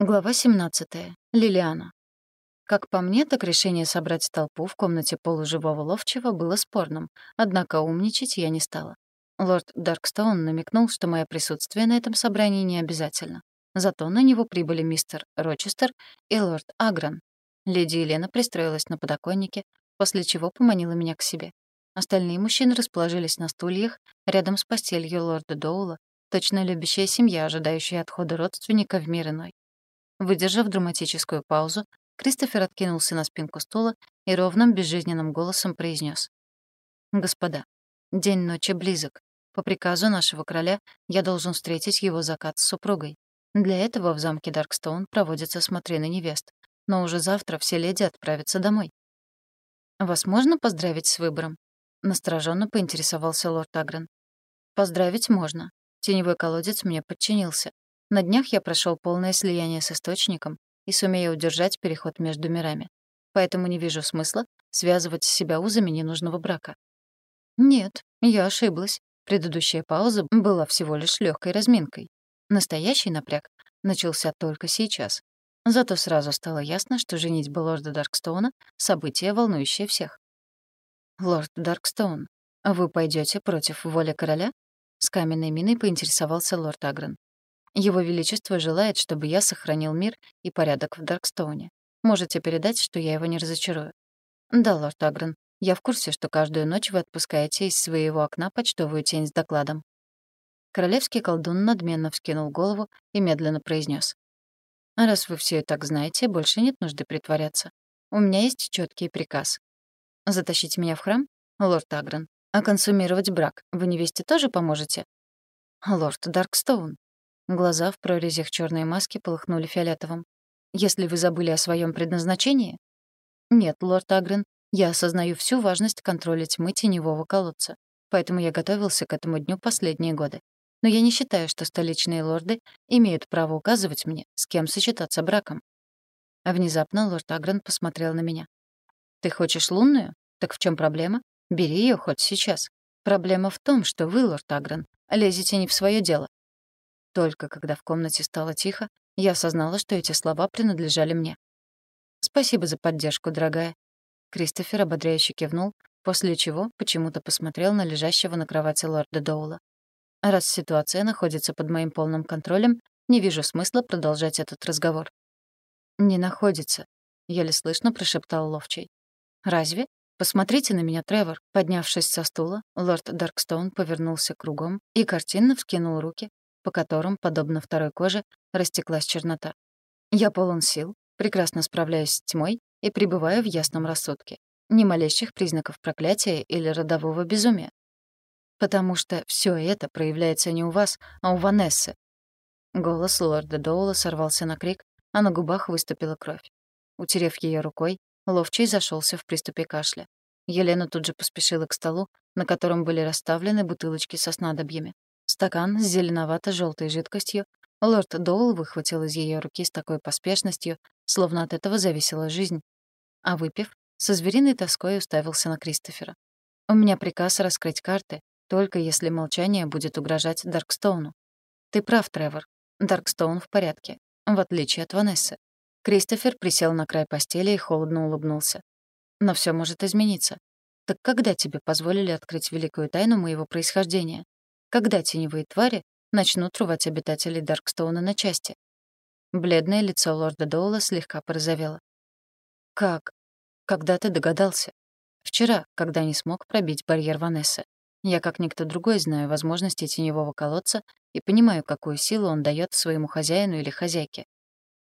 Глава 17. Лилиана. Как по мне, так решение собрать толпу в комнате полуживого ловчего было спорным, однако умничать я не стала. Лорд Даркстоун намекнул, что мое присутствие на этом собрании не обязательно. Зато на него прибыли мистер Рочестер и лорд Агран. Леди Елена пристроилась на подоконнике, после чего поманила меня к себе. Остальные мужчины расположились на стульях рядом с постелью лорда Доула, точно любящая семья, ожидающая отхода родственника в мир иной. Выдержав драматическую паузу, Кристофер откинулся на спинку стула и ровным, безжизненным голосом произнес: «Господа, день ночи близок. По приказу нашего короля я должен встретить его закат с супругой. Для этого в замке Даркстоун проводятся смотрины невест. Но уже завтра все леди отправятся домой. «Вас можно поздравить с выбором?» — настороженно поинтересовался лорд Агрен. «Поздравить можно. Теневой колодец мне подчинился. На днях я прошел полное слияние с источником и сумею удержать переход между мирами. Поэтому не вижу смысла связывать себя узами ненужного брака. Нет, я ошиблась. Предыдущая пауза была всего лишь легкой разминкой. Настоящий напряг начался только сейчас. Зато сразу стало ясно, что женитьба лорда Даркстоуна — событие, волнующее всех. «Лорд Даркстоун, вы пойдете против воли короля?» С каменной миной поинтересовался лорд Агрен. Его Величество желает, чтобы я сохранил мир и порядок в Даркстоуне. Можете передать, что я его не разочарую. Да, лорд Агрен, я в курсе, что каждую ночь вы отпускаете из своего окна почтовую тень с докладом. Королевский колдун надменно вскинул голову и медленно произнес: «А раз вы все так знаете, больше нет нужды притворяться. У меня есть четкий приказ. Затащить меня в храм, лорд Агрен, а консумировать брак вы невесте тоже поможете? Лорд Даркстоун, Глаза в прорезях черной маски полыхнули фиолетовым. «Если вы забыли о своем предназначении?» «Нет, лорд Агрен, я осознаю всю важность контроля тьмы теневого колодца, поэтому я готовился к этому дню последние годы. Но я не считаю, что столичные лорды имеют право указывать мне, с кем сочетаться браком». А внезапно лорд Агрен посмотрел на меня. «Ты хочешь лунную? Так в чем проблема? Бери ее хоть сейчас. Проблема в том, что вы, лорд Агрен, лезете не в свое дело. Только когда в комнате стало тихо, я осознала, что эти слова принадлежали мне. «Спасибо за поддержку, дорогая». Кристофер ободряюще кивнул, после чего почему-то посмотрел на лежащего на кровати лорда Доула. «Раз ситуация находится под моим полным контролем, не вижу смысла продолжать этот разговор». «Не находится», — еле слышно прошептал Ловчий. «Разве? Посмотрите на меня, Тревор». Поднявшись со стула, лорд Даркстоун повернулся кругом и картинно вскинул руки, по которым, подобно второй коже, растеклась чернота. Я полон сил, прекрасно справляюсь с тьмой и пребываю в ясном рассудке. Ни малейших признаков проклятия или родового безумия. Потому что все это проявляется не у вас, а у Ванессы. Голос лорда Доула сорвался на крик, а на губах выступила кровь. Утерев ее рукой, ловчий зашелся в приступе кашля. Елена тут же поспешила к столу, на котором были расставлены бутылочки со снадобьями. Стакан с зеленовато желтой жидкостью лорд Доул выхватил из ее руки с такой поспешностью, словно от этого зависела жизнь. А выпив, со звериной тоской уставился на Кристофера. «У меня приказ раскрыть карты, только если молчание будет угрожать Даркстоуну. Ты прав, Тревор. Даркстоун в порядке, в отличие от Ванессы. Кристофер присел на край постели и холодно улыбнулся. Но все может измениться. Так когда тебе позволили открыть великую тайну моего происхождения? Когда теневые твари начнут рвать обитателей Даркстоуна на части. Бледное лицо лорда Доула слегка порозовело. «Как? Когда ты догадался?» «Вчера, когда не смог пробить барьер Ванессы. Я, как никто другой, знаю возможности теневого колодца и понимаю, какую силу он дает своему хозяину или хозяйке.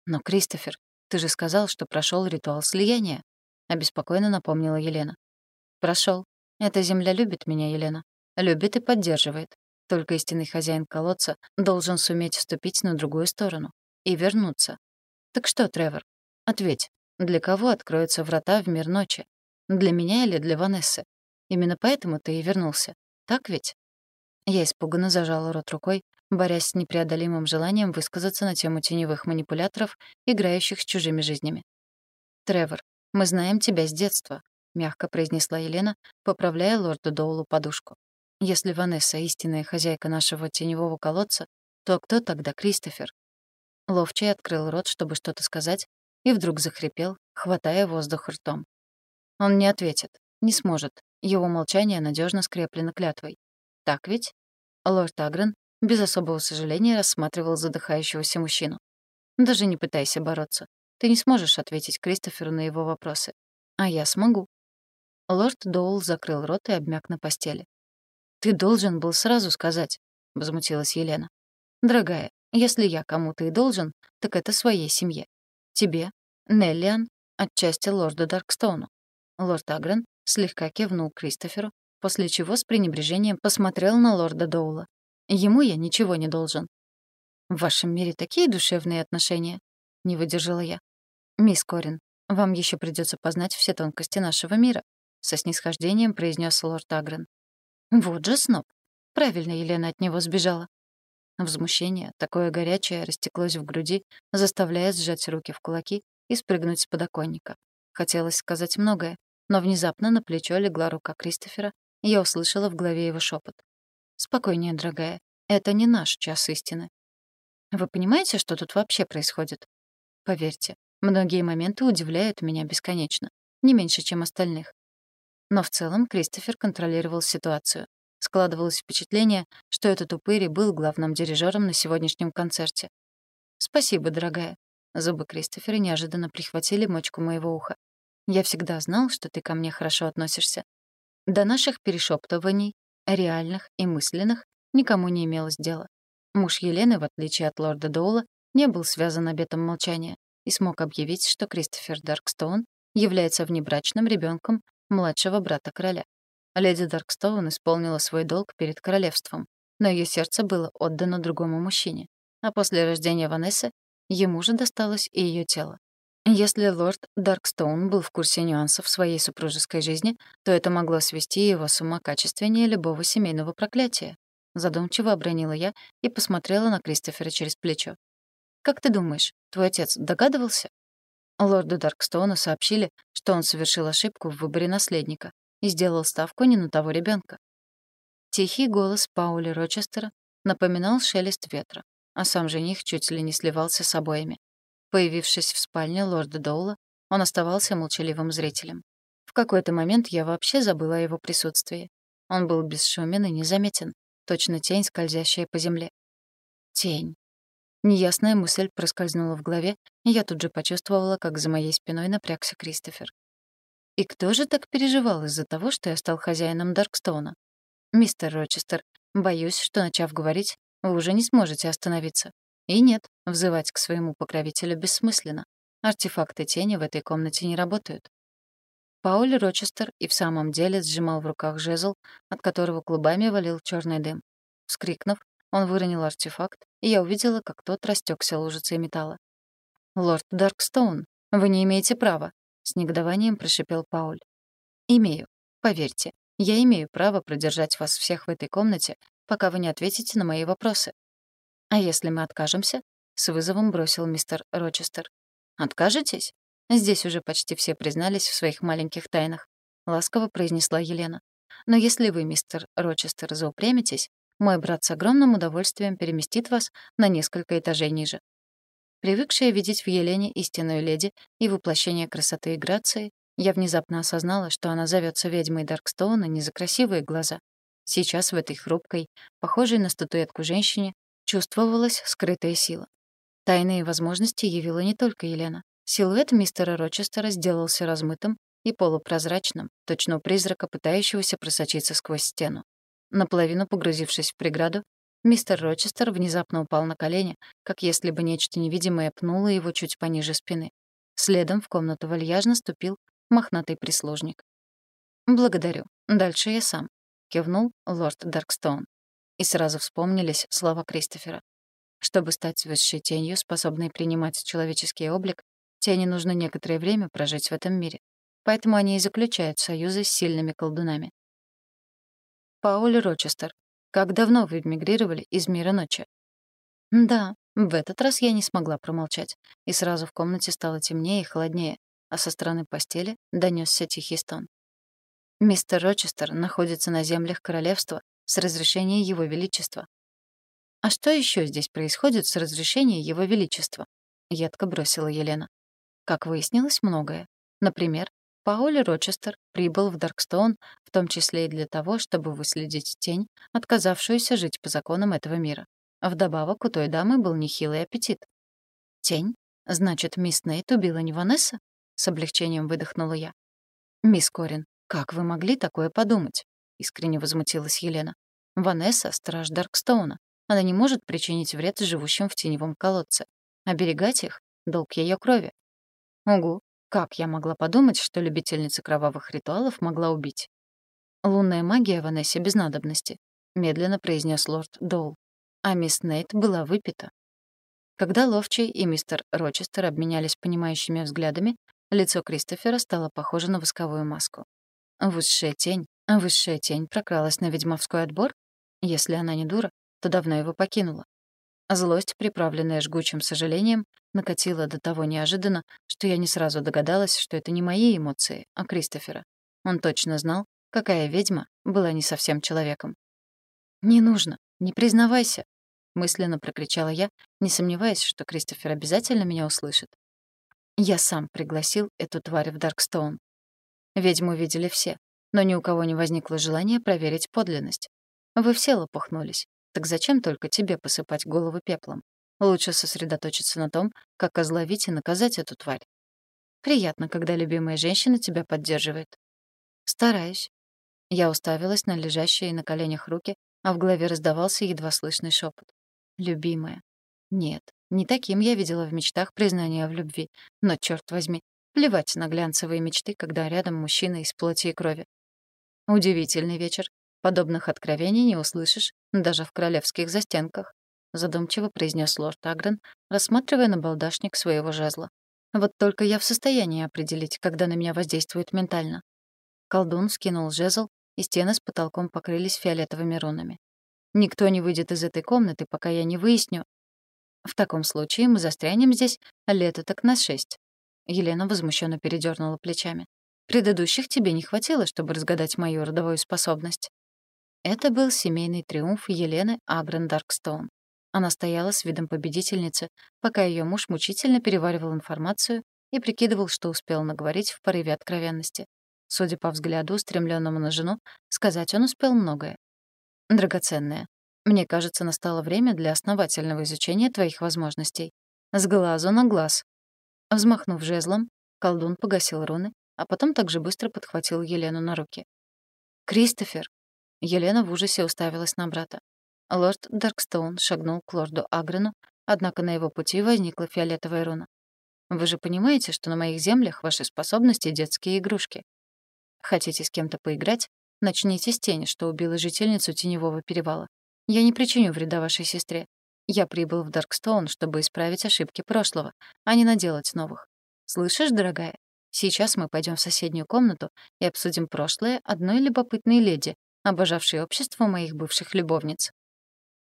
Но, Кристофер, ты же сказал, что прошел ритуал слияния», — обеспокоенно напомнила Елена. Прошел. Эта земля любит меня, Елена. Любит и поддерживает. Только истинный хозяин колодца должен суметь вступить на другую сторону и вернуться. Так что, Тревор, ответь, для кого откроются врата в мир ночи? Для меня или для Ванессы? Именно поэтому ты и вернулся. Так ведь? Я испуганно зажала рот рукой, борясь с непреодолимым желанием высказаться на тему теневых манипуляторов, играющих с чужими жизнями. «Тревор, мы знаем тебя с детства», — мягко произнесла Елена, поправляя лорду Доулу подушку. Если Ванесса — истинная хозяйка нашего теневого колодца, то кто тогда Кристофер? Ловчий открыл рот, чтобы что-то сказать, и вдруг захрипел, хватая воздух ртом. Он не ответит, не сможет. Его молчание надежно скреплено клятвой. Так ведь? Лорд Агрен без особого сожаления рассматривал задыхающегося мужчину. Даже не пытайся бороться. Ты не сможешь ответить Кристоферу на его вопросы. А я смогу. Лорд Доул закрыл рот и обмяк на постели. «Ты должен был сразу сказать», — возмутилась Елена. «Дорогая, если я кому-то и должен, так это своей семье. Тебе, Неллиан, отчасти лорду Даркстоуну». Лорд Агрен слегка кивнул Кристоферу, после чего с пренебрежением посмотрел на лорда Доула. «Ему я ничего не должен». «В вашем мире такие душевные отношения?» — не выдержала я. «Мисс Корин, вам еще придется познать все тонкости нашего мира», — со снисхождением произнес лорд Агрен. «Вот же сноб. Правильно Елена от него сбежала». Возмущение, такое горячее, растеклось в груди, заставляя сжать руки в кулаки и спрыгнуть с подоконника. Хотелось сказать многое, но внезапно на плечо легла рука Кристофера, и я услышала в голове его шепот. «Спокойнее, дорогая, это не наш час истины. Вы понимаете, что тут вообще происходит? Поверьте, многие моменты удивляют меня бесконечно, не меньше, чем остальных. Но в целом Кристофер контролировал ситуацию. Складывалось впечатление, что этот упырь был главным дирижером на сегодняшнем концерте. «Спасибо, дорогая». Зубы Кристофера неожиданно прихватили мочку моего уха. «Я всегда знал, что ты ко мне хорошо относишься. До наших перешептываний, реальных и мысленных, никому не имелось дела. Муж Елены, в отличие от лорда Доула, не был связан обетом молчания и смог объявить, что Кристофер Даркстоун является внебрачным ребенком младшего брата короля. Леди Даркстоун исполнила свой долг перед королевством, но ее сердце было отдано другому мужчине, а после рождения Ванессы ему же досталось и ее тело. Если лорд Даркстоун был в курсе нюансов своей супружеской жизни, то это могло свести его с ума качественнее любого семейного проклятия. Задумчиво обронила я и посмотрела на Кристофера через плечо. «Как ты думаешь, твой отец догадывался?» Лорду Даркстоуну сообщили, что он совершил ошибку в выборе наследника и сделал ставку не на того ребенка. Тихий голос Паули Рочестера напоминал шелест ветра, а сам жених чуть ли не сливался с обоями. Появившись в спальне лорда Доула, он оставался молчаливым зрителем. В какой-то момент я вообще забыла о его присутствии. Он был бесшумен и незаметен, точно тень, скользящая по земле. Тень. Неясная мысль проскользнула в голове, и я тут же почувствовала, как за моей спиной напрягся Кристофер. И кто же так переживал из-за того, что я стал хозяином Даркстоуна? Мистер Рочестер, боюсь, что, начав говорить, вы уже не сможете остановиться. И нет, взывать к своему покровителю бессмысленно. Артефакты тени в этой комнате не работают. Пауль Рочестер и в самом деле сжимал в руках жезл, от которого клубами валил черный дым. Вскрикнув, он выронил артефакт, и я увидела, как тот растекся лужицей металла. «Лорд Даркстоун, вы не имеете права», — с негодованием прошипел Пауль. «Имею. Поверьте, я имею право продержать вас всех в этой комнате, пока вы не ответите на мои вопросы». «А если мы откажемся?» — с вызовом бросил мистер Рочестер. «Откажетесь?» Здесь уже почти все признались в своих маленьких тайнах, — ласково произнесла Елена. «Но если вы, мистер Рочестер, заупрямитесь, мой брат с огромным удовольствием переместит вас на несколько этажей ниже. Привыкшая видеть в Елене истинную леди и воплощение красоты и грации, я внезапно осознала, что она зовется ведьмой Даркстоуна не за красивые глаза. Сейчас в этой хрупкой, похожей на статуэтку женщине, чувствовалась скрытая сила. Тайные возможности явила не только Елена. Силуэт мистера Рочестера сделался размытым и полупрозрачным, точно у призрака, пытающегося просочиться сквозь стену. Наполовину погрузившись в преграду, мистер Рочестер внезапно упал на колени, как если бы нечто невидимое пнуло его чуть пониже спины. Следом в комнату вальяжно ступил мохнатый прислужник. «Благодарю. Дальше я сам», — кивнул лорд Даркстоун. И сразу вспомнились слова Кристофера. Чтобы стать высшей тенью, способной принимать человеческий облик, тени нужно некоторое время прожить в этом мире. Поэтому они и заключают союзы с сильными колдунами. Пауль Рочестер. Как давно вы эмигрировали из мира ночи? Да, в этот раз я не смогла промолчать, и сразу в комнате стало темнее и холоднее, а со стороны постели донесся тихий стон. Мистер Рочестер находится на землях королевства с разрешения его величества. «А что еще здесь происходит с разрешения Его Величества?» — едко бросила Елена. Как выяснилось, многое. Например, Паули Рочестер прибыл в Даркстоун в том числе и для того, чтобы выследить тень, отказавшуюся жить по законам этого мира. Вдобавок у той дамы был нехилый аппетит. «Тень? Значит, мисс Нейт убила не Ванесса?» С облегчением выдохнула я. «Мисс Корин, как вы могли такое подумать?» Искренне возмутилась Елена. «Ванесса — страж Даркстоуна. Она не может причинить вред живущим в теневом колодце. Оберегать их — долг ее крови. Угу, как я могла подумать, что любительница кровавых ритуалов могла убить? «Лунная магия Ванессе без надобности», — медленно произнес лорд Доул. А мисс Нейт была выпита. Когда Ловчий и мистер Рочестер обменялись понимающими взглядами, лицо Кристофера стало похоже на восковую маску. Высшая тень, высшая тень прокралась на ведьмовской отбор? Если она не дура, то давно его покинула. Злость, приправленная жгучим сожалением, накатила до того неожиданно, что я не сразу догадалась, что это не мои эмоции, а Кристофера. Он точно знал, какая ведьма была не совсем человеком. «Не нужно, не признавайся», — мысленно прокричала я, не сомневаясь, что Кристофер обязательно меня услышит. Я сам пригласил эту тварь в Даркстоун. Ведьму видели все, но ни у кого не возникло желания проверить подлинность. Вы все лопухнулись. Так зачем только тебе посыпать голову пеплом? Лучше сосредоточиться на том, как озловить и наказать эту тварь. Приятно, когда любимая женщина тебя поддерживает. Стараюсь. Я уставилась на лежащие на коленях руки, а в голове раздавался едва слышный шепот. Любимая. Нет, не таким я видела в мечтах признания в любви. Но, черт возьми, плевать на глянцевые мечты, когда рядом мужчина из плоти и крови. Удивительный вечер, Подобных откровений не услышишь даже в королевских застенках, задумчиво произнес лорд Агрен, рассматривая на балдашник своего жезла. Вот только я в состоянии определить, когда на меня воздействует ментально. Колдун скинул жезл, и стены с потолком покрылись фиолетовыми рунами. Никто не выйдет из этой комнаты, пока я не выясню. В таком случае мы застрянем здесь лето так на шесть. Елена возмущенно передернула плечами. Предыдущих тебе не хватило, чтобы разгадать мою родовую способность. Это был семейный триумф Елены Агрен Даркстоун. Она стояла с видом победительницы, пока ее муж мучительно переваривал информацию и прикидывал, что успел наговорить в порыве откровенности. Судя по взгляду, устремленному на жену, сказать он успел многое. «Драгоценная, мне кажется, настало время для основательного изучения твоих возможностей. С глазу на глаз». Взмахнув жезлом, колдун погасил руны, а потом также быстро подхватил Елену на руки. «Кристофер!» Елена в ужасе уставилась на брата. Лорд Даркстоун шагнул к лорду Агрену, однако на его пути возникла фиолетовая руна. «Вы же понимаете, что на моих землях ваши способности — детские игрушки. Хотите с кем-то поиграть? Начните с тени, что убила жительницу Теневого перевала. Я не причиню вреда вашей сестре. Я прибыл в Даркстоун, чтобы исправить ошибки прошлого, а не наделать новых. Слышишь, дорогая? Сейчас мы пойдем в соседнюю комнату и обсудим прошлое одной любопытной леди, обожавшей общество моих бывших любовниц.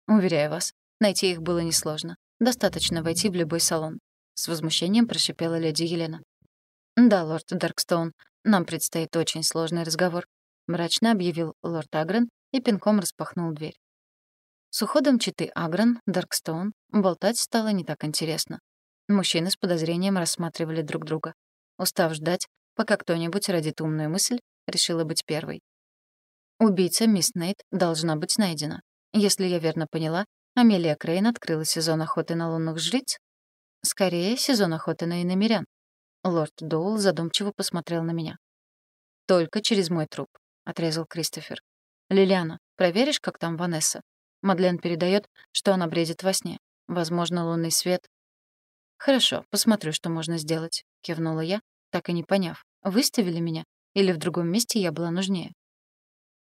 Уверяю вас, найти их было несложно. Достаточно войти в любой салон. С возмущением прошипела леди Елена. «Да, лорд Даркстоун, нам предстоит очень сложный разговор», мрачно объявил лорд Агрен и пинком распахнул дверь. С уходом читы Агрен, Даркстоун, болтать стало не так интересно. Мужчины с подозрением рассматривали друг друга. Устав ждать, пока кто-нибудь родит умную мысль, решила быть первой. Убийца мисс Нейт должна быть найдена. Если я верно поняла, Амелия Крейн открыла сезон охоты на лунных жриц? Скорее, сезон охоты на иномерян. Лорд Доул задумчиво посмотрел на меня. «Только через мой труп», — отрезал Кристофер. «Лилиана, проверишь, как там Ванесса? Мадлен передает, что она бредит во сне. Возможно, лунный свет...» «Хорошо, посмотрю, что можно сделать», — кивнула я, так и не поняв, выставили меня или в другом месте я была нужнее.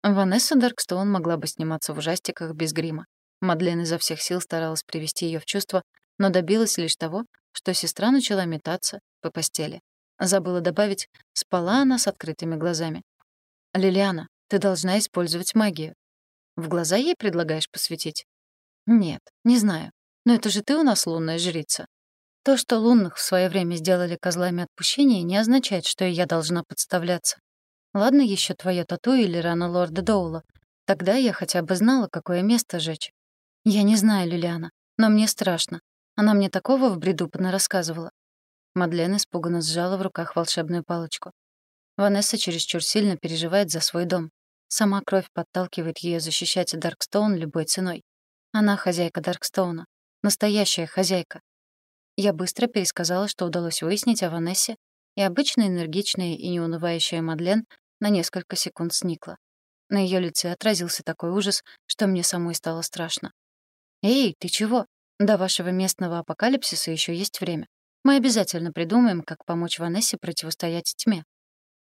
Ванесса Даркстоун могла бы сниматься в ужастиках без грима. Мадлен изо всех сил старалась привести ее в чувство, но добилась лишь того, что сестра начала метаться по постели. Забыла добавить, спала она с открытыми глазами. «Лилиана, ты должна использовать магию. В глаза ей предлагаешь посветить?» «Нет, не знаю. Но это же ты у нас лунная жрица. То, что лунных в свое время сделали козлами отпущения, не означает, что и я должна подставляться. Ладно еще твое тату или рана лорда Доула. Тогда я хотя бы знала, какое место жечь. «Я не знаю, Лилиана, но мне страшно. Она мне такого в бреду рассказывала. Мадлен испуганно сжала в руках волшебную палочку. Ванесса чересчур сильно переживает за свой дом. Сама кровь подталкивает ее защищать Даркстоун любой ценой. Она хозяйка Даркстоуна. Настоящая хозяйка. Я быстро пересказала, что удалось выяснить о Ванессе, и обычно энергичная и неунывающая Мадлен на несколько секунд сникла. На ее лице отразился такой ужас, что мне самой стало страшно. «Эй, ты чего? До вашего местного апокалипсиса еще есть время. Мы обязательно придумаем, как помочь Ванессе противостоять тьме.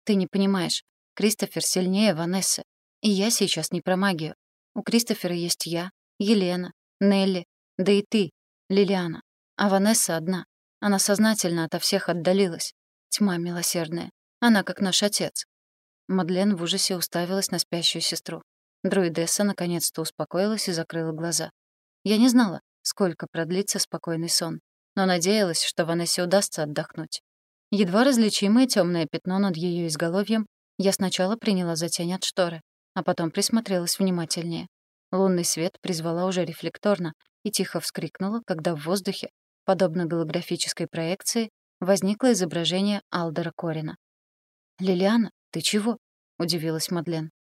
Ты не понимаешь, Кристофер сильнее Ванессы. И я сейчас не про магию. У Кристофера есть я, Елена, Нелли, да и ты, Лилиана. А Ванесса одна. Она сознательно ото всех отдалилась. Тьма милосердная. Она как наш отец. Мадлен в ужасе уставилась на спящую сестру. Друидесса наконец-то успокоилась и закрыла глаза. Я не знала, сколько продлится спокойный сон, но надеялась, что Ванессе удастся отдохнуть. Едва различимое темное пятно над ее изголовьем я сначала приняла за тень от шторы, а потом присмотрелась внимательнее. Лунный свет призвала уже рефлекторно и тихо вскрикнула, когда в воздухе, подобно голографической проекции, возникло изображение Алдера Корина. «Лилиана, ты чего?» — удивилась Мадлен.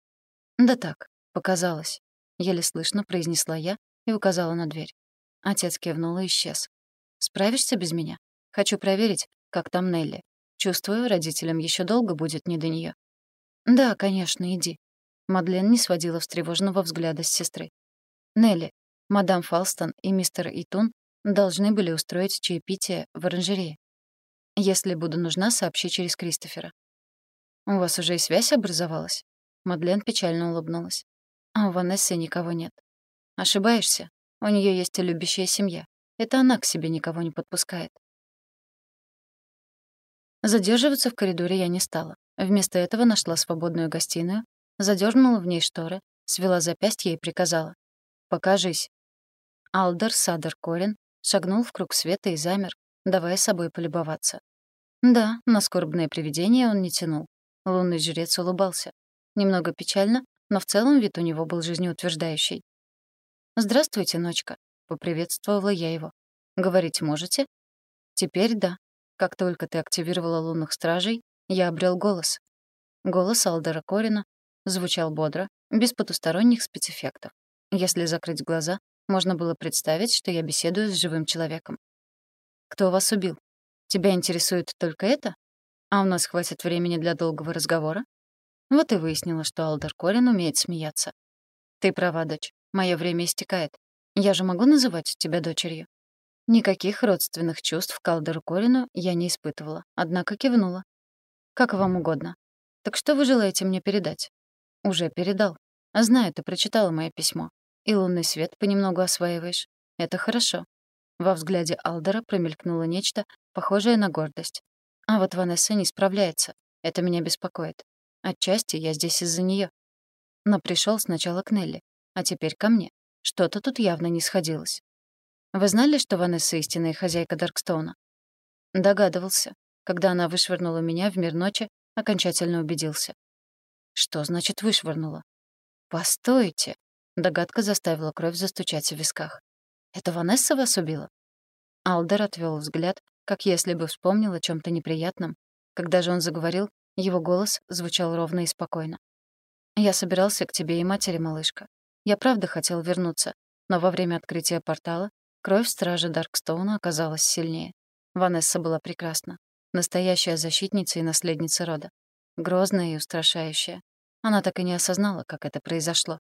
«Да так, показалось», — еле слышно произнесла я и указала на дверь. Отец кивнул и исчез. «Справишься без меня? Хочу проверить, как там Нелли. Чувствую, родителям еще долго будет не до нее. «Да, конечно, иди». Мадлен не сводила встревоженного взгляда с сестры. «Нелли, мадам Фалстон и мистер Итун должны были устроить чаепитие в оранжерее. Если буду нужна, сообщи через Кристофера». «У вас уже и связь образовалась?» Мадлен печально улыбнулась. «А у Ванессы никого нет». «Ошибаешься. У нее есть любящая семья. Это она к себе никого не подпускает. Задерживаться в коридоре я не стала. Вместо этого нашла свободную гостиную, задернула в ней шторы, свела запястье и приказала. «Покажись». Алдер Садер Корин шагнул в круг света и замер, давая собой полюбоваться. Да, на скорбное привидение он не тянул. Лунный жрец улыбался. Немного печально, но в целом вид у него был жизнеутверждающий. «Здравствуйте, ночка», — поприветствовала я его. «Говорить можете?» «Теперь да». Как только ты активировала лунных стражей, я обрел голос. Голос Алдера Корина звучал бодро, без потусторонних спецэффектов. Если закрыть глаза, можно было представить, что я беседую с живым человеком. «Кто вас убил? Тебя интересует только это? А у нас хватит времени для долгого разговора?» Вот и выяснила, что Алдер Корин умеет смеяться. «Ты права, дочь. Мое время истекает. Я же могу называть тебя дочерью?» Никаких родственных чувств к Алдеру Корину я не испытывала, однако кивнула. «Как вам угодно. Так что вы желаете мне передать?» «Уже передал. Знаю, ты прочитала мое письмо. И лунный свет понемногу осваиваешь. Это хорошо». Во взгляде Алдера промелькнуло нечто, похожее на гордость. А вот Ванесса не справляется. Это меня беспокоит. Отчасти я здесь из-за нее. Но пришел сначала к Нелли, а теперь ко мне. Что-то тут явно не сходилось. Вы знали, что Ванесса истинная хозяйка Даркстоуна? Догадывался. Когда она вышвырнула меня в мир ночи, окончательно убедился. Что значит вышвырнула? Постойте. Догадка заставила кровь застучать в висках. Это Ванесса вас убила? Алдер отвел взгляд, как если бы вспомнил о чем то неприятном. Когда же он заговорил, его голос звучал ровно и спокойно. «Я собирался к тебе и матери, малышка. Я правда хотел вернуться, но во время открытия портала Кровь стражи Даркстоуна оказалась сильнее. Ванесса была прекрасна. Настоящая защитница и наследница рода. Грозная и устрашающая. Она так и не осознала, как это произошло.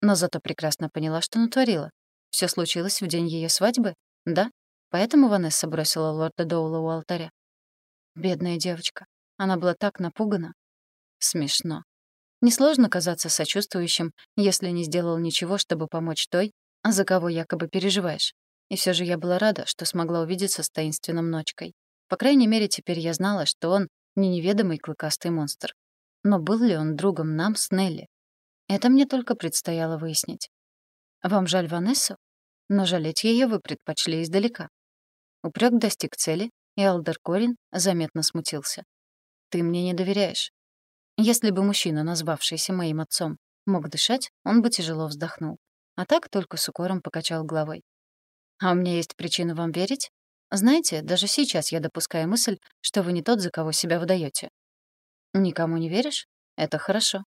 Но зато прекрасно поняла, что натворила. Все случилось в день ее свадьбы? Да? Поэтому Ванесса бросила лорда Доула у алтаря. Бедная девочка. Она была так напугана. Смешно. Несложно казаться сочувствующим, если не сделал ничего, чтобы помочь той, за кого якобы переживаешь. И все же я была рада, что смогла увидеться с таинственным ночкой. По крайней мере, теперь я знала, что он не неведомый клыкастый монстр. Но был ли он другом нам с Нелли? Это мне только предстояло выяснить. Вам жаль Ванессу? Но жалеть ее вы предпочли издалека. Упрек достиг цели, и Алдер Корин заметно смутился. «Ты мне не доверяешь». Если бы мужчина, назвавшийся моим отцом, мог дышать, он бы тяжело вздохнул. а так только с укором покачал головой. «А у меня есть причина вам верить? Знаете, даже сейчас я допускаю мысль, что вы не тот, за кого себя выдаете. Никому не веришь? Это хорошо.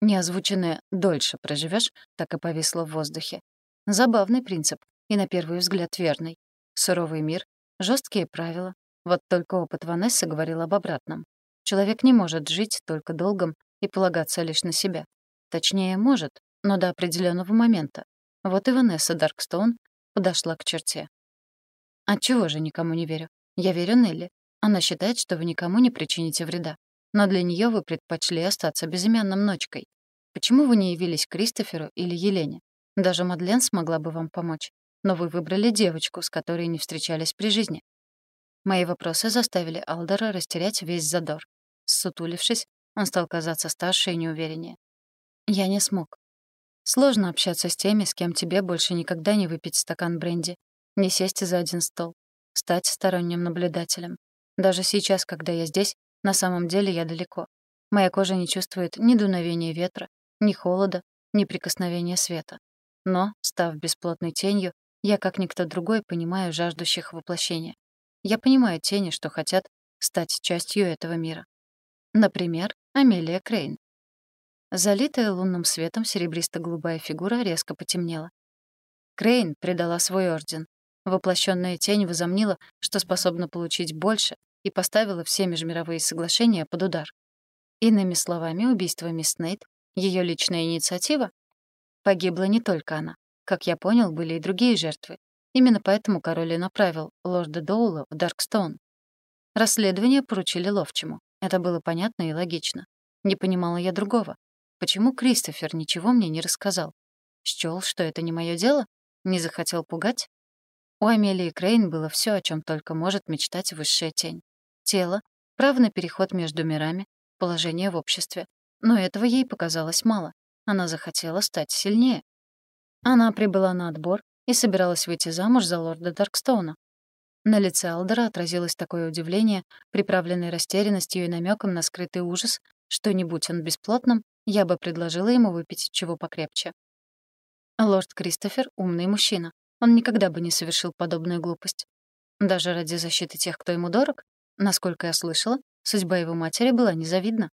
Неозвученное «дольше проживешь» так и повисло в воздухе. Забавный принцип и, на первый взгляд, верный. Суровый мир, жесткие правила. Вот только опыт Ванессы говорил об обратном. Человек не может жить только долгом и полагаться лишь на себя. Точнее, может, но до определенного момента. Вот и Ванесса Даркстоун подошла к черте. Отчего же никому не верю? Я верю Нелли. Она считает, что вы никому не причините вреда. Но для нее вы предпочли остаться безымянным ночкой. Почему вы не явились Кристоферу или Елене? Даже Мадлен смогла бы вам помочь. Но вы выбрали девочку, с которой не встречались при жизни. Мои вопросы заставили Алдора растерять весь задор. Сутулившись, он стал казаться старше и неувереннее. Я не смог. Сложно общаться с теми, с кем тебе больше никогда не выпить стакан бренди, не сесть за один стол, стать сторонним наблюдателем. Даже сейчас, когда я здесь, на самом деле я далеко. Моя кожа не чувствует ни дуновения ветра, ни холода, ни прикосновения света. Но, став бесплотной тенью, я, как никто другой, понимаю жаждущих воплощения. Я понимаю тени, что хотят стать частью этого мира. Например, Амелия Крейн. Залитая лунным светом серебристо-голубая фигура резко потемнела. Крейн предала свой орден. Воплощенная тень возомнила, что способна получить больше, и поставила все межмировые соглашения под удар. Иными словами, убийство мисс Нейт, ее личная инициатива, погибла не только она. Как я понял, были и другие жертвы. Именно поэтому король и направил лорда Доула в Даркстоун. Расследование поручили ловчему. Это было понятно и логично. Не понимала я другого. Почему Кристофер ничего мне не рассказал? Счёл, что это не мое дело? Не захотел пугать? У Амелии Крейн было все, о чем только может мечтать высшая тень. Тело, право на переход между мирами, положение в обществе. Но этого ей показалось мало. Она захотела стать сильнее. Она прибыла на отбор и собиралась выйти замуж за лорда Даркстоуна. На лице Алдера отразилось такое удивление, приправленное растерянностью и намеком на скрытый ужас, что, не будь он бесплотным, я бы предложила ему выпить чего покрепче. Лорд Кристофер — умный мужчина. Он никогда бы не совершил подобную глупость. Даже ради защиты тех, кто ему дорог, насколько я слышала, судьба его матери была незавидна.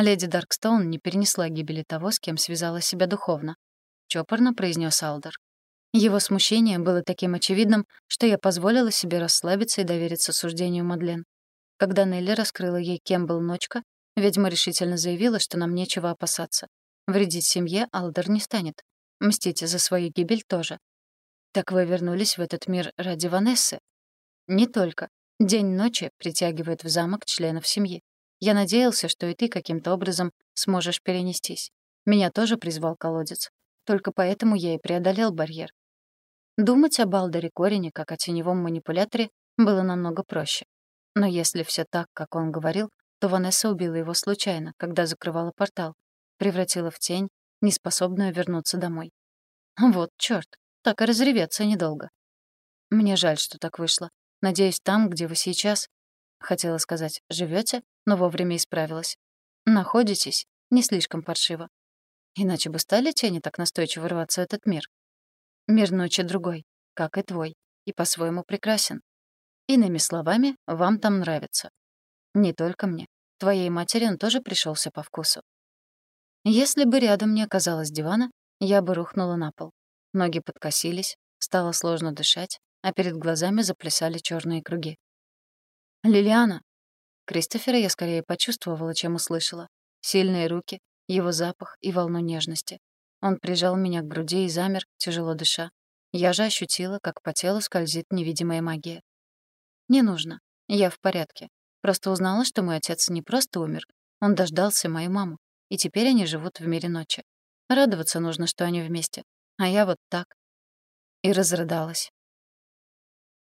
Леди Даркстоун не перенесла гибели того, с кем связала себя духовно. Чопорно произнес Алдер. Его смущение было таким очевидным, что я позволила себе расслабиться и довериться суждению Мадлен. Когда Нелли раскрыла ей, кем был Ночка, ведьма решительно заявила, что нам нечего опасаться. Вредить семье Алдер не станет. Мстить за свою гибель тоже. Так вы вернулись в этот мир ради Ванессы? Не только. День ночи притягивает в замок членов семьи. Я надеялся, что и ты каким-то образом сможешь перенестись. Меня тоже призвал колодец. Только поэтому я и преодолел барьер. Думать о Балдере Корене как о теневом манипуляторе было намного проще. Но если все так, как он говорил, то Ванесса убила его случайно, когда закрывала портал, превратила в тень, неспособную вернуться домой. Вот чёрт, так и разреветься недолго. Мне жаль, что так вышло. Надеюсь, там, где вы сейчас, хотела сказать, живете, но вовремя исправилась. Находитесь не слишком паршиво. Иначе бы стали тени так настойчиво рваться в этот мир. Мир ночи другой, как и твой, и по-своему прекрасен. Иными словами, вам там нравится. Не только мне. Твоей матери он тоже пришелся по вкусу. Если бы рядом не оказалось дивана, я бы рухнула на пол. Ноги подкосились, стало сложно дышать, а перед глазами заплясали черные круги. «Лилиана!» Кристофера я скорее почувствовала, чем услышала. Сильные руки, его запах и волну нежности. Он прижал меня к груди и замер, тяжело дыша. Я же ощутила, как по телу скользит невидимая магия. «Не нужно. Я в порядке. Просто узнала, что мой отец не просто умер. Он дождался мою маму. И теперь они живут в мире ночи. Радоваться нужно, что они вместе. А я вот так». И разрыдалась.